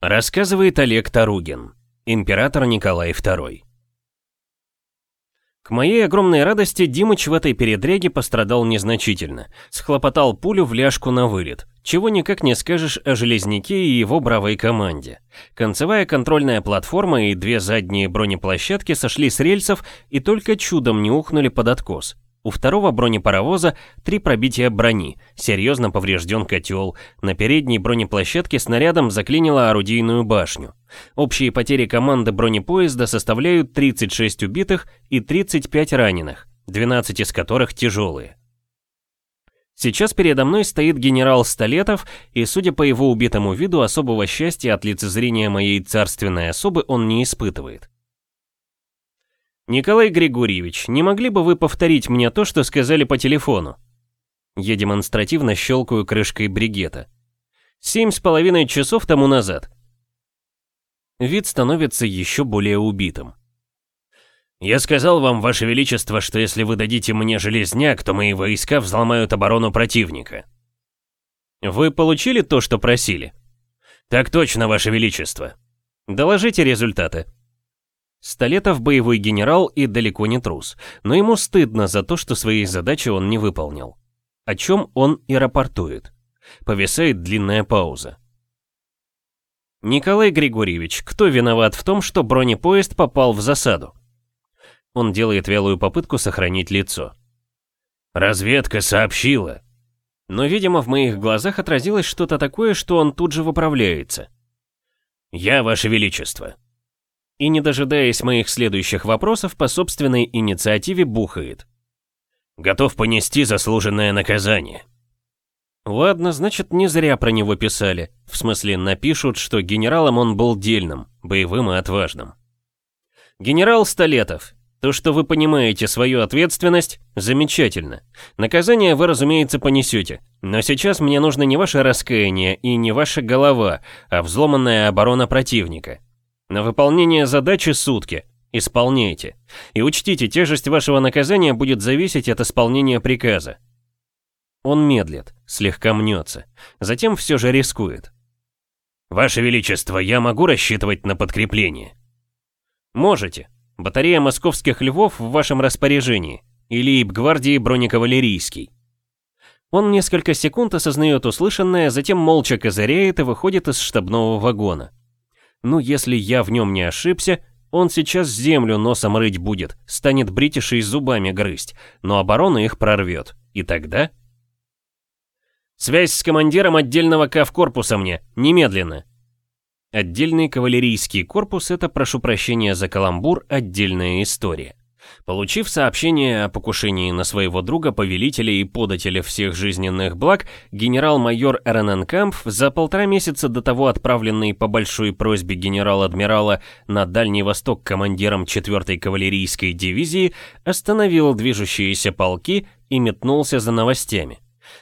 Рассказывает Олег Таругин, император Николай II. К моей огромной радости Димыч в этой передряге пострадал незначительно. Схлопотал пулю в ляжку на вылет. Чего никак не скажешь о Железняке и его бравой команде. Концевая контрольная платформа и две задние бронеплощадки сошли с рельсов и только чудом не ухнули под откос. У второго бронепаровоза три пробития брони, серьезно поврежден котел, на передней бронеплощадке снарядом заклинило орудийную башню. Общие потери команды бронепоезда составляют 36 убитых и 35 раненых, 12 из которых тяжелые. Сейчас передо мной стоит генерал Столетов, и, судя по его убитому виду, особого счастья от лицезрения моей царственной особы он не испытывает. «Николай Григорьевич, не могли бы вы повторить мне то, что сказали по телефону?» Я демонстративно щелкаю крышкой бригета. «Семь с половиной часов тому назад». Вид становится еще более убитым. «Я сказал вам, Ваше Величество, что если вы дадите мне железняк, то мои войска взломают оборону противника». «Вы получили то, что просили?» «Так точно, Ваше Величество». «Доложите результаты». Столетов боевой генерал и далеко не трус, но ему стыдно за то, что своей задачи он не выполнил. О чем он и рапортует. Повисает длинная пауза. Николай Григорьевич, кто виноват в том, что бронепоезд попал в засаду? Он делает вялую попытку сохранить лицо. Разведка сообщила. Но, видимо, в моих глазах отразилось что-то такое, что он тут же выправляется. Я, Ваше Величество, и, не дожидаясь моих следующих вопросов, по собственной инициативе бухает. Готов понести заслуженное наказание. Ладно, значит, не зря про него писали. В смысле, напишут, что генералом он был дельным, боевым и отважным. Генерал Столетов, то, что вы понимаете свою ответственность, замечательно. Наказание вы, разумеется, понесете. Но сейчас мне нужно не ваше раскаяние и не ваша голова, а взломанная оборона противника. На выполнение задачи сутки. Исполняйте. И учтите, тяжесть вашего наказания будет зависеть от исполнения приказа. Он медлит, слегка мнется. Затем все же рискует. Ваше Величество, я могу рассчитывать на подкрепление? Можете. Батарея московских львов в вашем распоряжении. Или гвардии бронекавалерийский. Он несколько секунд осознает услышанное, затем молча козыряет и выходит из штабного вагона. Ну, если я в нем не ошибся, он сейчас землю носом рыть будет, станет бритишей зубами грызть, но оборона их прорвет. И тогда... Связь с командиром отдельного кавкорпуса мне, немедленно. Отдельный кавалерийский корпус — это, прошу прощения за каламбур, отдельная история. Получив сообщение о покушении на своего друга, повелителя и подателя всех жизненных благ, генерал-майор Эрененкампф, за полтора месяца до того отправленный по большой просьбе генерал-адмирала на Дальний Восток командиром 4-й кавалерийской дивизии, остановил движущиеся полки и метнулся за новостями.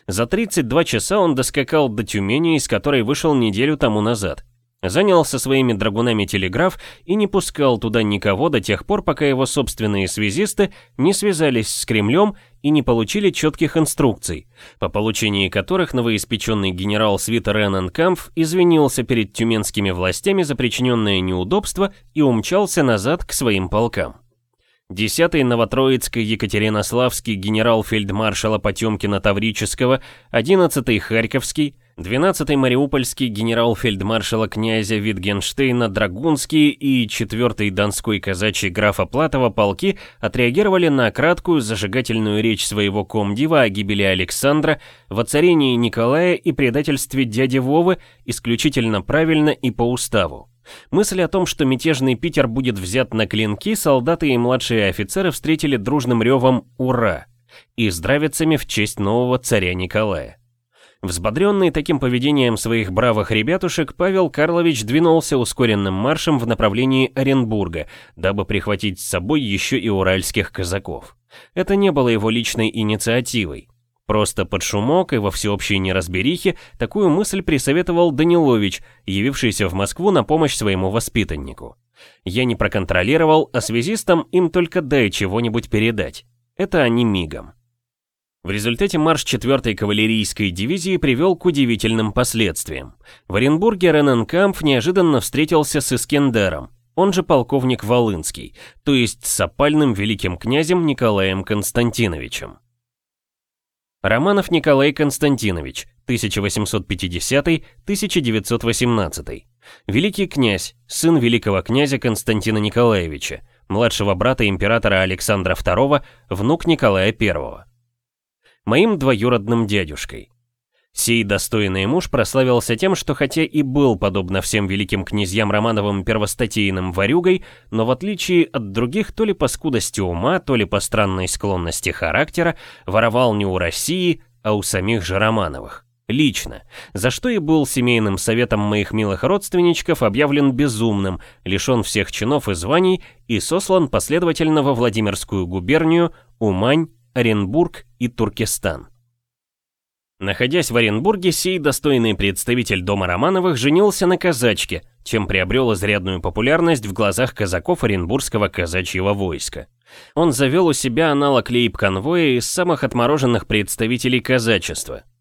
За 32 часа он доскакал до Тюмени, из которой вышел неделю тому назад. Занял со своими драгунами телеграф и не пускал туда никого до тех пор, пока его собственные связисты не связались с Кремлем и не получили четких инструкций, по получении которых новоиспеченный генерал Свита Рененкампф извинился перед тюменскими властями за причиненное неудобство и умчался назад к своим полкам. 10-й Новотроицкий Екатеринославский генерал-фельдмаршала Потемкина Таврического, 11-й Харьковский, 12-й Мариупольский генерал-фельдмаршала князя Витгенштейна Драгунский и 4-й Донской казачий графа Платова полки отреагировали на краткую зажигательную речь своего комдива о гибели Александра, воцарении Николая и предательстве дяди Вовы исключительно правильно и по уставу. Мысль о том, что мятежный Питер будет взят на клинки, солдаты и младшие офицеры встретили дружным ревом «Ура!» и здравицами в честь нового царя Николая. Взбодренный таким поведением своих бравых ребятушек, Павел Карлович двинулся ускоренным маршем в направлении Оренбурга, дабы прихватить с собой еще и уральских казаков. Это не было его личной инициативой. Просто под шумок и во всеобщей неразберихе такую мысль присоветовал Данилович, явившийся в Москву на помощь своему воспитаннику. Я не проконтролировал, а связистам им только дай чего-нибудь передать. Это они мигом. В результате марш 4-й кавалерийской дивизии привел к удивительным последствиям. В Оренбурге Рененкамп неожиданно встретился с Искендером, он же полковник Волынский, то есть с опальным великим князем Николаем Константиновичем. Романов Николай Константинович, 1850-1918. Великий князь, сын великого князя Константина Николаевича, младшего брата императора Александра II, внук Николая I. Моим двоюродным дядюшкой. Сей достойный муж прославился тем, что хотя и был, подобно всем великим князьям Романовым, первостатейным ворюгой, но в отличие от других, то ли по скудости ума, то ли по странной склонности характера, воровал не у России, а у самих же Романовых. Лично, за что и был семейным советом моих милых родственничков объявлен безумным, лишен всех чинов и званий и сослан последовательно во Владимирскую губернию, Умань, Оренбург и Туркестан. Находясь в Оренбурге, сей достойный представитель дома Романовых женился на казачке, чем приобрел изрядную популярность в глазах казаков Оренбургского казачьего войска. Он завел у себя аналог лейб-конвоя из самых отмороженных представителей казачества –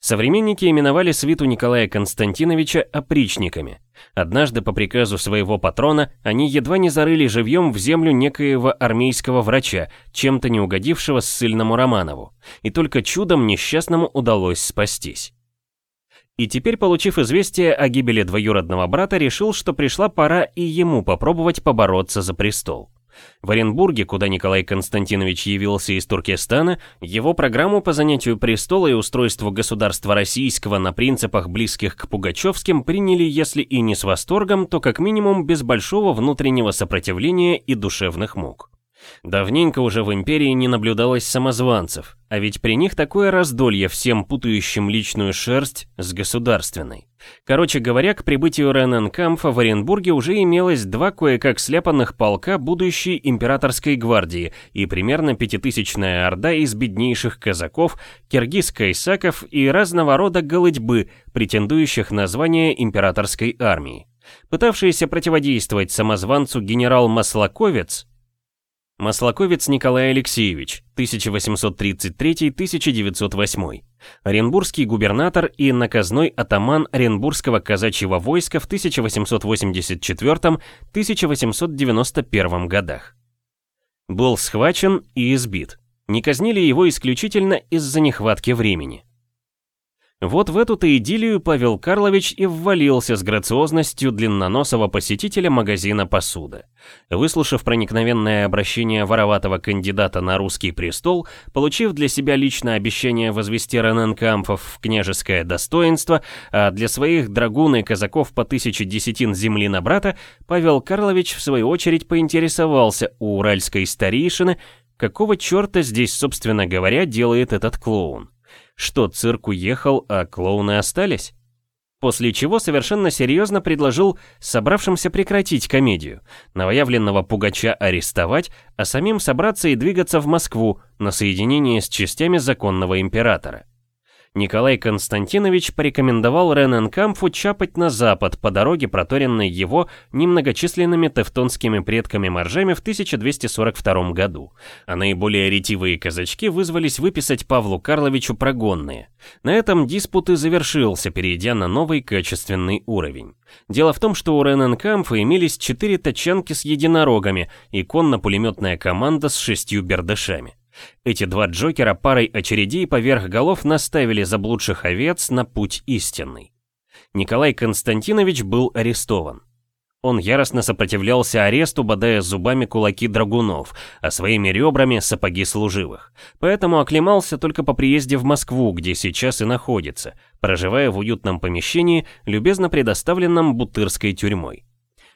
Современники именовали свиту Николая Константиновича опричниками. Однажды по приказу своего патрона они едва не зарыли живьем в землю некоего армейского врача, чем-то не угодившего ссыльному Романову, и только чудом несчастному удалось спастись. И теперь, получив известие о гибели двоюродного брата, решил, что пришла пора и ему попробовать побороться за престол. В Оренбурге, куда Николай Константинович явился из Туркестана, его программу по занятию престола и устройству государства российского на принципах, близких к пугачевским, приняли, если и не с восторгом, то как минимум без большого внутреннего сопротивления и душевных мук. Давненько уже в империи не наблюдалось самозванцев, а ведь при них такое раздолье всем путающим личную шерсть с государственной. Короче говоря, к прибытию Рененкамфа в Оренбурге уже имелось два кое-как сляпанных полка будущей императорской гвардии и примерно пятитысячная орда из беднейших казаков, киргиз-кайсаков и разного рода голытьбы, претендующих на звание императорской армии. Пытавшийся противодействовать самозванцу генерал Маслаковец, Маслаковец Николай Алексеевич, 1833-1908. Оренбургский губернатор и наказной атаман Оренбургского казачьего войска в 1884-1891 годах. Был схвачен и избит. Не казнили его исключительно из-за нехватки времени. Вот в эту-то идиллию Павел Карлович и ввалился с грациозностью длинноносого посетителя магазина посуды. Выслушав проникновенное обращение вороватого кандидата на русский престол, получив для себя личное обещание возвести Рененкампфов в княжеское достоинство, а для своих драгун и казаков по тысяче десятин земли на брата, Павел Карлович в свою очередь поинтересовался у уральской старейшины, какого черта здесь, собственно говоря, делает этот клоун. Что, цирк уехал, а клоуны остались? После чего совершенно серьезно предложил собравшимся прекратить комедию, новоявленного пугача арестовать, а самим собраться и двигаться в Москву на соединение с частями законного императора. Николай Константинович порекомендовал Рененкамфу чапать на запад по дороге, проторенной его немногочисленными тевтонскими предками-моржами в 1242 году, а наиболее ретивые казачки вызвались выписать Павлу Карловичу прогонные. На этом диспут и завершился, перейдя на новый качественный уровень. Дело в том, что у Рененкамфа имелись четыре тачанки с единорогами и конно-пулеметная команда с шестью бердышами. Эти два Джокера парой очередей поверх голов наставили заблудших овец на путь истинный. Николай Константинович был арестован. Он яростно сопротивлялся аресту, бодая зубами кулаки драгунов, а своими ребрами сапоги служивых. Поэтому оклемался только по приезде в Москву, где сейчас и находится, проживая в уютном помещении, любезно предоставленном Бутырской тюрьмой.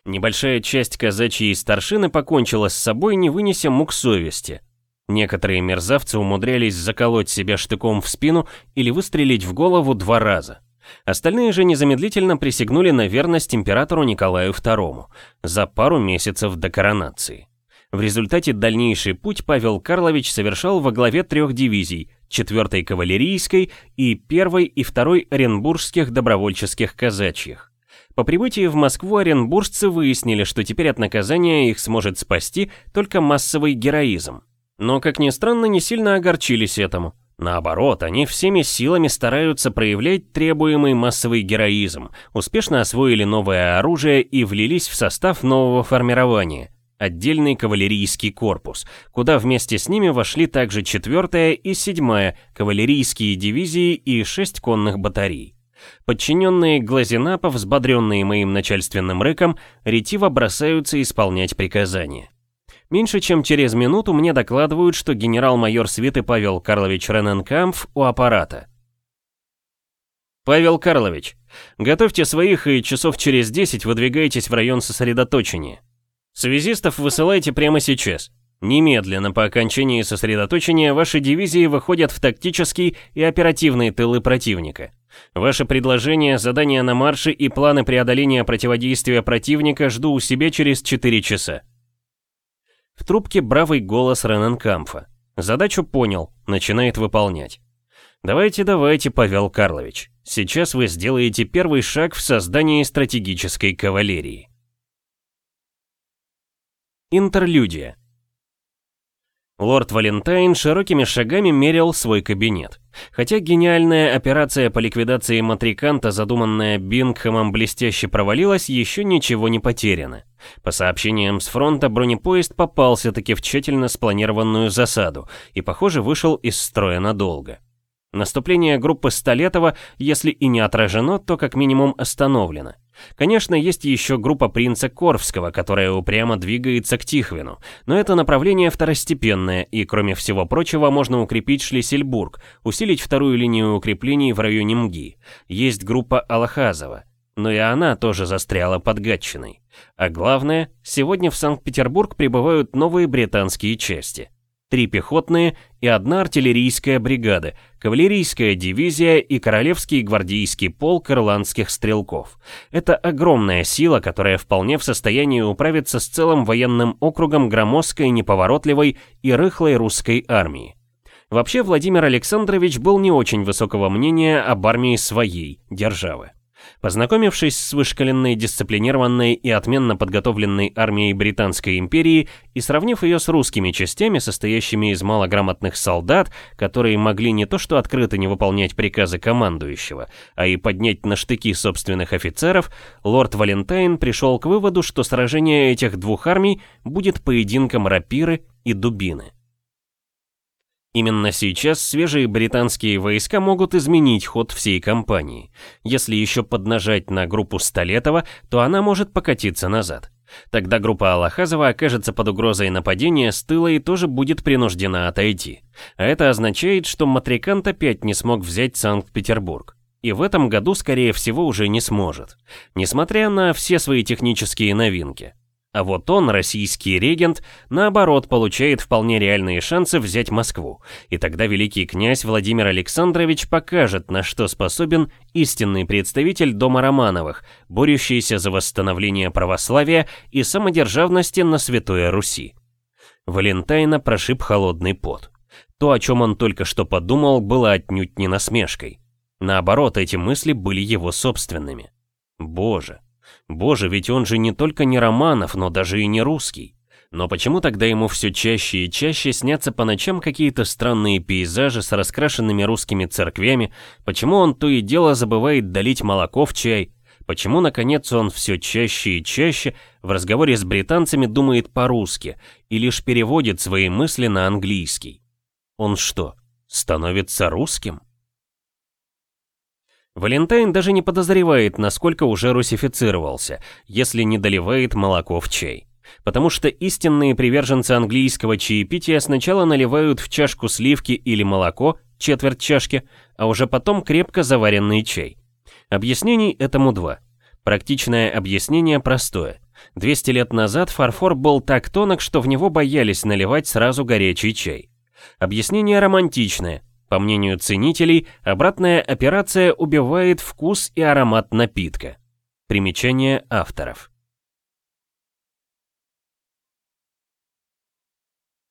Небольшая часть казачьей старшины покончила с собой, не вынеся мук совести, Некоторые мерзавцы умудрялись заколоть себя штыком в спину или выстрелить в голову два раза. Остальные же незамедлительно присягнули на верность императору Николаю II за пару месяцев до коронации. В результате дальнейший путь Павел Карлович совершал во главе трех дивизий, 4-й кавалерийской и 1-й и 2-й Оренбургских добровольческих казачьих. По прибытии в Москву оренбуржцы выяснили, что теперь от наказания их сможет спасти только массовый героизм. Но, как ни странно, не сильно огорчились этому. Наоборот, они всеми силами стараются проявлять требуемый массовый героизм, успешно освоили новое оружие и влились в состав нового формирования – отдельный кавалерийский корпус, куда вместе с ними вошли также 4 и 7 кавалерийские дивизии и 6 конных батарей. Подчиненные Глазенапов, взбодренные моим начальственным рыком, ретиво бросаются исполнять приказания. Меньше чем через минуту мне докладывают, что генерал-майор свиты Павел Карлович Рененкамф у аппарата. «Павел Карлович, готовьте своих и часов через 10 выдвигайтесь в район сосредоточения. Связистов высылайте прямо сейчас. Немедленно по окончании сосредоточения ваши дивизии выходят в тактический и оперативный тылы противника. Ваши предложения, задания на марше и планы преодоления противодействия противника жду у себя через 4 часа. В трубке бравый голос Рененкамфа. Задачу понял, начинает выполнять. Давайте, давайте, Павел Карлович. Сейчас вы сделаете первый шаг в создании стратегической кавалерии. Интерлюдия. Лорд Валентайн широкими шагами мерил свой кабинет. Хотя гениальная операция по ликвидации Матриканта, задуманная Бингхэмом, блестяще провалилась, еще ничего не потеряно. По сообщениям с фронта, бронепоезд попался-таки в тщательно спланированную засаду и, похоже, вышел из строя надолго. Наступление группы Столетова, если и не отражено, то как минимум остановлено. Конечно, есть еще группа принца Корвского, которая упрямо двигается к Тихвину, но это направление второстепенное, и, кроме всего прочего, можно укрепить Шлиссельбург, усилить вторую линию укреплений в районе МГИ. Есть группа Алахазова, но и она тоже застряла под Гатчиной. А главное, сегодня в Санкт-Петербург прибывают новые британские части три пехотные и одна артиллерийская бригада, кавалерийская дивизия и Королевский гвардейский полк ирландских стрелков. Это огромная сила, которая вполне в состоянии управиться с целым военным округом громоздкой, неповоротливой и рыхлой русской армии. Вообще Владимир Александрович был не очень высокого мнения об армии своей державы. Познакомившись с вышкаленной, дисциплинированной и отменно подготовленной армией Британской империи и сравнив ее с русскими частями, состоящими из малограмотных солдат, которые могли не то что открыто не выполнять приказы командующего, а и поднять на штыки собственных офицеров, лорд Валентайн пришел к выводу, что сражение этих двух армий будет поединком рапиры и дубины. Именно сейчас свежие британские войска могут изменить ход всей кампании. Если еще поднажать на группу Столетова, то она может покатиться назад. Тогда группа Аллахазова окажется под угрозой нападения с тыла и тоже будет принуждена отойти. А это означает, что Матрикант опять не смог взять Санкт-Петербург. И в этом году, скорее всего, уже не сможет. Несмотря на все свои технические новинки. А вот он, российский регент, наоборот, получает вполне реальные шансы взять Москву. И тогда великий князь Владимир Александрович покажет, на что способен истинный представитель дома Романовых, борющийся за восстановление православия и самодержавности на Святой Руси. Валентайна прошиб холодный пот. То, о чем он только что подумал, было отнюдь не насмешкой. Наоборот, эти мысли были его собственными. Боже, Боже, ведь он же не только не Романов, но даже и не русский. Но почему тогда ему все чаще и чаще снятся по ночам какие-то странные пейзажи с раскрашенными русскими церквями? Почему он то и дело забывает долить молоко в чай? Почему, наконец, он все чаще и чаще в разговоре с британцами думает по-русски и лишь переводит свои мысли на английский? Он что, становится русским? Валентайн даже не подозревает, насколько уже русифицировался, если не доливает молоко в чай. Потому что истинные приверженцы английского чаепития сначала наливают в чашку сливки или молоко, четверть чашки, а уже потом крепко заваренный чай. Объяснений этому два. Практичное объяснение простое. 200 лет назад фарфор был так тонок, что в него боялись наливать сразу горячий чай. Объяснение романтичное. По мнению ценителей, обратная операция убивает вкус и аромат напитка. Примечание авторов.